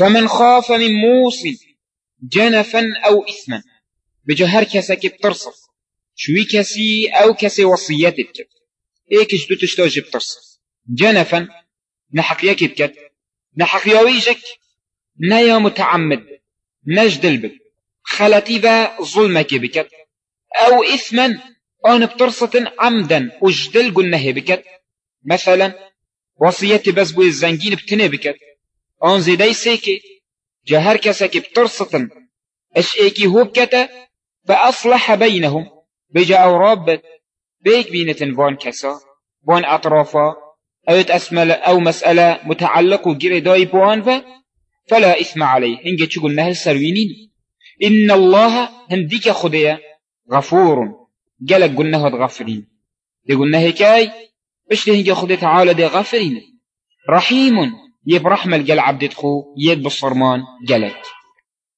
فمن خاف من موص جنفا أو إثما. بجهر كسك بترصف شوي كسي أو كسي وصيتك إيك جدو تشتوج بترصف جنفا نحق يكتك نحق يويجك نيا متعمد. نجدل بك خلتي ذا ظلمك بكت أو إثما أنا بترصة عمدا أجدل قلناه بكت مثلا وصيتي بس بوي الزنجين بتنه بكت آن زيداي سيكي جهر كسك بترصة اش ايكي هو بكتا فأصلح بينهم بجا أو رب بيك بينة بون كسا بون أطرافا. أو أسمل أو مسألة متعلق وجري داي بوان فلا إثم عليه هنجي تقول نهل سروينين إن الله هنديك خديا غفور قالك قلنا هاد غفرين دي قلنا هكاي باش هنجي خدي تعالى دي غفرين رحيم يب رحمة قال عبد خو يد بالصرمان قالك